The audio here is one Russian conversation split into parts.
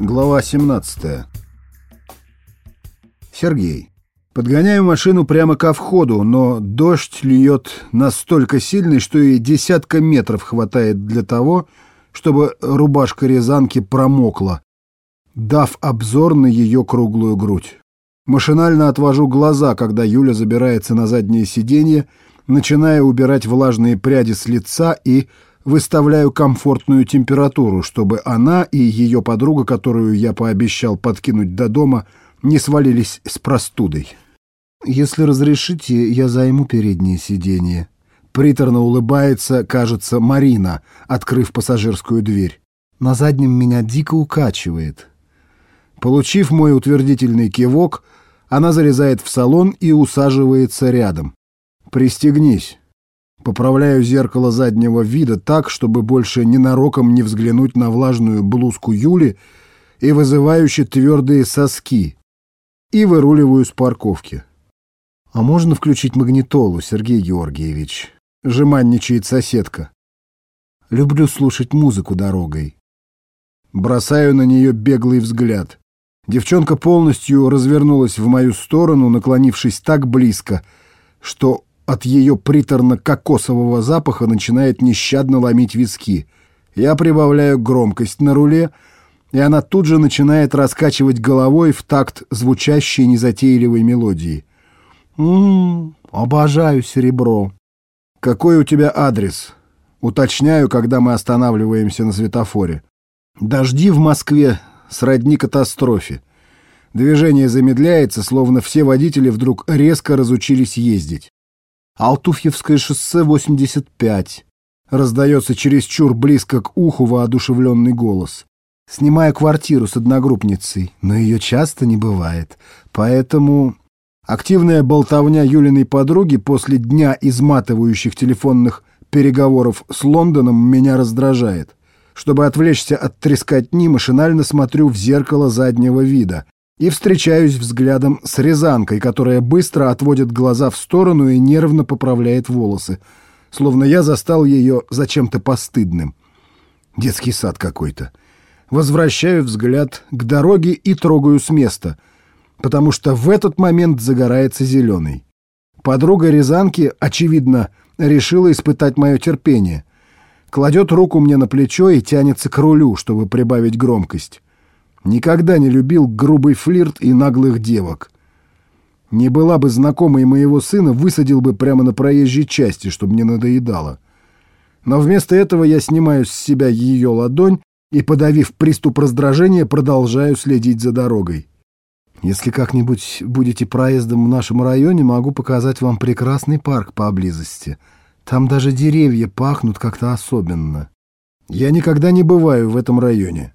Глава 17. Сергей. Подгоняю машину прямо ко входу, но дождь льет настолько сильный, что и десятка метров хватает для того, чтобы рубашка Рязанки промокла, дав обзор на ее круглую грудь. Машинально отвожу глаза, когда Юля забирается на заднее сиденье, начиная убирать влажные пряди с лица и выставляю комфортную температуру, чтобы она и ее подруга, которую я пообещал подкинуть до дома, не свалились с простудой. «Если разрешите, я займу переднее сиденье». Приторно улыбается, кажется, Марина, открыв пассажирскую дверь. На заднем меня дико укачивает. Получив мой утвердительный кивок, она залезает в салон и усаживается рядом. «Пристегнись». Поправляю зеркало заднего вида так, чтобы больше ненароком не взглянуть на влажную блузку Юли и вызывающие твердые соски. И выруливаю с парковки. «А можно включить магнитолу, Сергей Георгиевич?» — жеманничает соседка. «Люблю слушать музыку дорогой». Бросаю на нее беглый взгляд. Девчонка полностью развернулась в мою сторону, наклонившись так близко, что от ее приторно-кокосового запаха начинает нещадно ломить виски. Я прибавляю громкость на руле, и она тут же начинает раскачивать головой в такт звучащей незатейливой мелодии. «М-м, обожаю серебро». «Какой у тебя адрес?» Уточняю, когда мы останавливаемся на светофоре. «Дожди в Москве сродни катастрофе. Движение замедляется, словно все водители вдруг резко разучились ездить. Алтуфьевское шоссе 85. Раздается чересчур близко к уху воодушевленный голос. Снимаю квартиру с одногруппницей, но ее часто не бывает. Поэтому активная болтовня Юлиной подруги после дня изматывающих телефонных переговоров с Лондоном меня раздражает. Чтобы отвлечься от трескотни, машинально смотрю в зеркало заднего вида и встречаюсь взглядом с Рязанкой, которая быстро отводит глаза в сторону и нервно поправляет волосы, словно я застал ее за чем-то постыдным. Детский сад какой-то. Возвращаю взгляд к дороге и трогаю с места, потому что в этот момент загорается зеленый. Подруга Рязанки, очевидно, решила испытать мое терпение. Кладет руку мне на плечо и тянется к рулю, чтобы прибавить громкость. Никогда не любил грубый флирт и наглых девок. Не была бы знакомой моего сына, высадил бы прямо на проезжей части, чтобы не надоедало. Но вместо этого я снимаю с себя ее ладонь и, подавив приступ раздражения, продолжаю следить за дорогой. Если как-нибудь будете проездом в нашем районе, могу показать вам прекрасный парк поблизости. Там даже деревья пахнут как-то особенно. Я никогда не бываю в этом районе.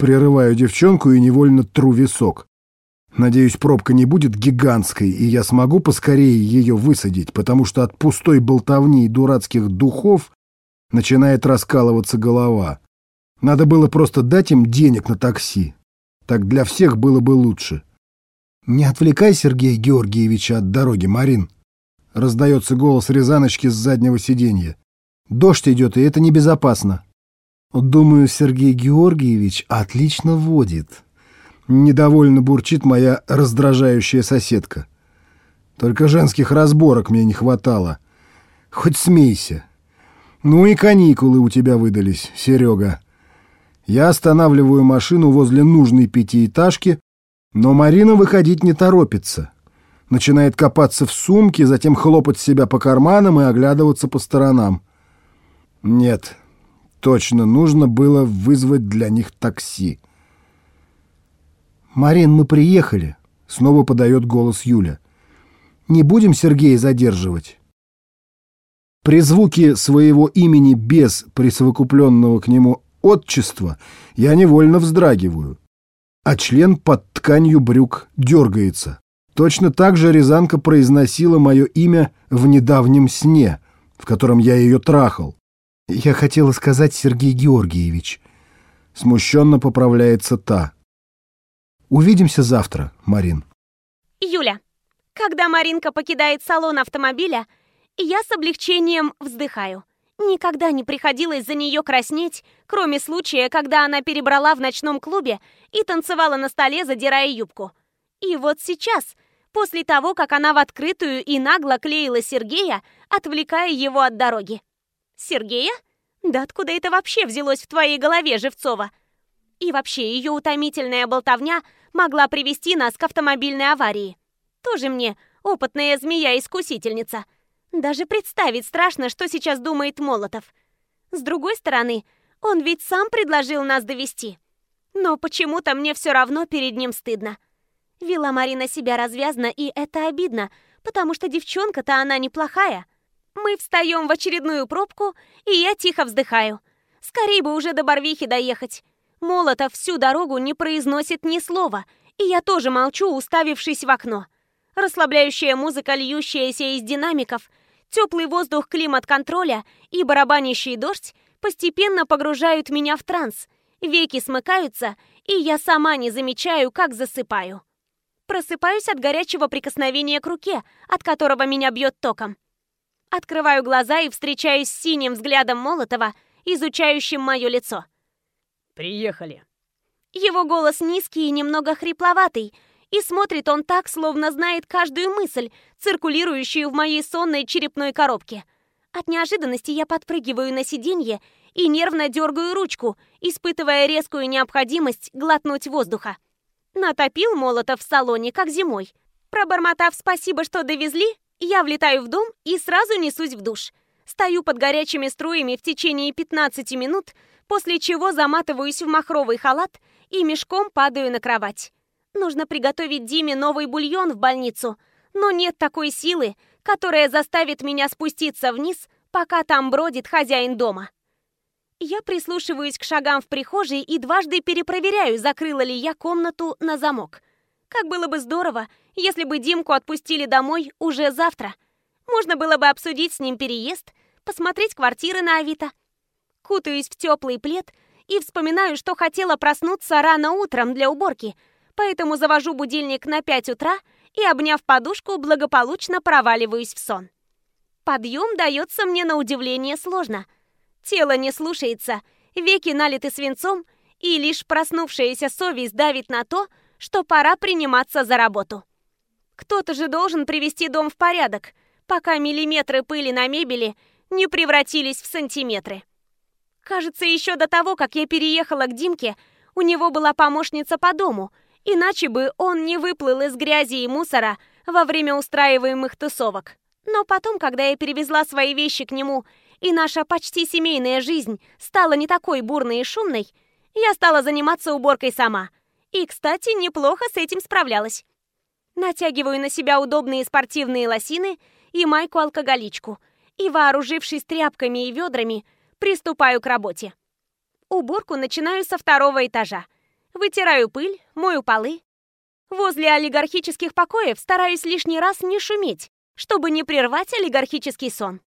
Прерываю девчонку и невольно тру висок. Надеюсь, пробка не будет гигантской, и я смогу поскорее ее высадить, потому что от пустой болтовни и дурацких духов начинает раскалываться голова. Надо было просто дать им денег на такси. Так для всех было бы лучше. «Не отвлекай Сергея Георгиевича от дороги, Марин!» Раздается голос Рязаночки с заднего сиденья. «Дождь идет, и это небезопасно!» Думаю, Сергей Георгиевич отлично водит. Недовольно бурчит моя раздражающая соседка. Только женских разборок мне не хватало. Хоть смейся. Ну и каникулы у тебя выдались, Серега. Я останавливаю машину возле нужной пятиэтажки, но Марина выходить не торопится. Начинает копаться в сумке, затем хлопать себя по карманам и оглядываться по сторонам. Нет, Точно, нужно было вызвать для них такси. «Марин, мы приехали», — снова подает голос Юля. «Не будем Сергея задерживать». При звуке своего имени без присовокупленного к нему отчества я невольно вздрагиваю, а член под тканью брюк дергается. Точно так же Рязанка произносила мое имя в недавнем сне, в котором я ее трахал. «Я хотела сказать Сергей Георгиевич». Смущенно поправляется та. «Увидимся завтра, Марин». Юля, когда Маринка покидает салон автомобиля, я с облегчением вздыхаю. Никогда не приходилось за нее краснеть, кроме случая, когда она перебрала в ночном клубе и танцевала на столе, задирая юбку. И вот сейчас, после того, как она в открытую и нагло клеила Сергея, отвлекая его от дороги. «Сергея? Да откуда это вообще взялось в твоей голове, Живцова?» И вообще, ее утомительная болтовня могла привести нас к автомобильной аварии. Тоже мне опытная змея-искусительница. Даже представить страшно, что сейчас думает Молотов. С другой стороны, он ведь сам предложил нас довести. Но почему-то мне все равно перед ним стыдно. Вела Марина себя развязно, и это обидно, потому что девчонка-то она неплохая. Мы встаем в очередную пробку, и я тихо вздыхаю. Скорее бы уже до Барвихи доехать. Молотов всю дорогу не произносит ни слова, и я тоже молчу, уставившись в окно. Расслабляющая музыка, льющаяся из динамиков, теплый воздух климат-контроля и барабанящий дождь постепенно погружают меня в транс. Веки смыкаются, и я сама не замечаю, как засыпаю. Просыпаюсь от горячего прикосновения к руке, от которого меня бьет током. Открываю глаза и встречаюсь с синим взглядом Молотова, изучающим мое лицо. «Приехали». Его голос низкий и немного хрипловатый, и смотрит он так, словно знает каждую мысль, циркулирующую в моей сонной черепной коробке. От неожиданности я подпрыгиваю на сиденье и нервно дергаю ручку, испытывая резкую необходимость глотнуть воздуха. Натопил Молотов в салоне, как зимой. Пробормотав «спасибо, что довезли», я влетаю в дом и сразу несусь в душ. Стою под горячими струями в течение 15 минут, после чего заматываюсь в махровый халат и мешком падаю на кровать. Нужно приготовить Диме новый бульон в больницу, но нет такой силы, которая заставит меня спуститься вниз, пока там бродит хозяин дома. Я прислушиваюсь к шагам в прихожей и дважды перепроверяю, закрыла ли я комнату на замок. Как было бы здорово, если бы Димку отпустили домой уже завтра. Можно было бы обсудить с ним переезд, посмотреть квартиры на Авито, Кутаюсь в теплый плед и вспоминаю, что хотела проснуться рано утром для уборки, поэтому завожу будильник на 5 утра и, обняв подушку, благополучно проваливаюсь в сон. Подъем дается мне на удивление сложно. Тело не слушается, веки налиты свинцом, и лишь проснувшаяся совесть давит на то, что пора приниматься за работу. Кто-то же должен привести дом в порядок, пока миллиметры пыли на мебели не превратились в сантиметры. Кажется, еще до того, как я переехала к Димке, у него была помощница по дому, иначе бы он не выплыл из грязи и мусора во время устраиваемых тусовок. Но потом, когда я перевезла свои вещи к нему, и наша почти семейная жизнь стала не такой бурной и шумной, я стала заниматься уборкой сама. И, кстати, неплохо с этим справлялась. Натягиваю на себя удобные спортивные лосины и майку-алкоголичку, и, вооружившись тряпками и ведрами, Приступаю к работе. Уборку начинаю со второго этажа. Вытираю пыль, мою полы. Возле олигархических покоев стараюсь лишний раз не шуметь, чтобы не прервать олигархический сон.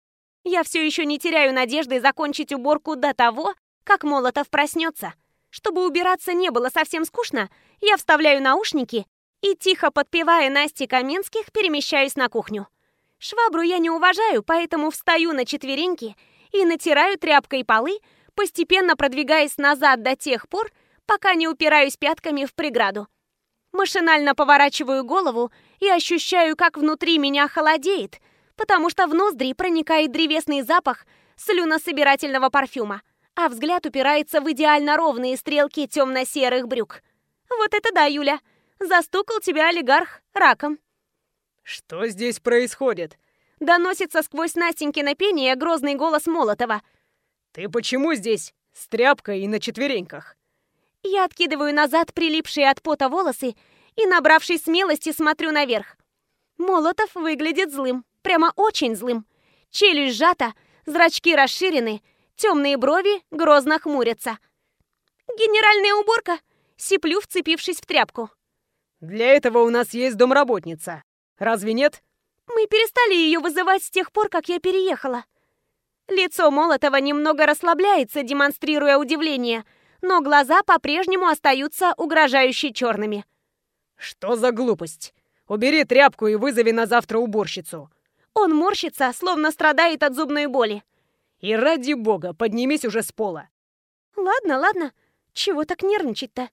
Я все еще не теряю надежды закончить уборку до того, как Молотов проснется. Чтобы убираться не было совсем скучно, я вставляю наушники и, тихо подпевая Насте Каменских, перемещаюсь на кухню. Швабру я не уважаю, поэтому встаю на четвереньки и натираю тряпкой полы, постепенно продвигаясь назад до тех пор, пока не упираюсь пятками в преграду. Машинально поворачиваю голову и ощущаю, как внутри меня холодеет, потому что в ноздри проникает древесный запах слюнособирательного парфюма, а взгляд упирается в идеально ровные стрелки темно-серых брюк. Вот это да, Юля! Застукал тебя олигарх раком. Что здесь происходит? Доносится сквозь Настенькино пение грозный голос Молотова. «Ты почему здесь с тряпкой и на четвереньках?» Я откидываю назад прилипшие от пота волосы и, набравшись смелости, смотрю наверх. Молотов выглядит злым, прямо очень злым. Челюсть сжата, зрачки расширены, темные брови грозно хмурятся. «Генеральная уборка!» — сиплю, вцепившись в тряпку. «Для этого у нас есть домработница. Разве нет?» Мы перестали ее вызывать с тех пор, как я переехала. Лицо Молотова немного расслабляется, демонстрируя удивление, но глаза по-прежнему остаются угрожающе черными. «Что за глупость? Убери тряпку и вызови на завтра уборщицу». Он морщится, словно страдает от зубной боли. И ради бога, поднимись уже с пола. Ладно, ладно. Чего так нервничать-то?